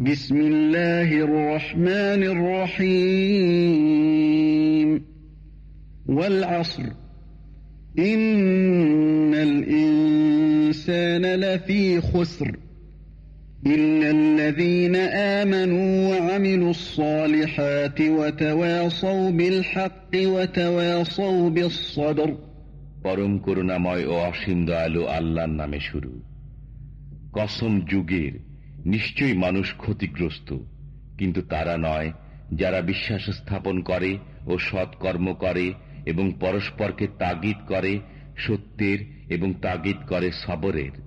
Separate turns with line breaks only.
بسم الله الرحمن الرحيم والعصر إن الإنسان لفي خسر إلا الذين آمنوا وعملوا الصالحات وتواصوا بالحق وتواصوا بالصبر
পরম করুণাময় ও অসীম দয়ালু আল্লাহর নামে শুরু কসম যুগের নিশ্চয়ই মানুষ ক্ষতিগ্রস্ত, কিন্তু তারা নয় যারা বিশ্বাস স্থাপন করে ও সৎকর্ম করে এবং পরস্পরকে তাগিদ করে সত্যের এবং তাগিদ করে সবরের।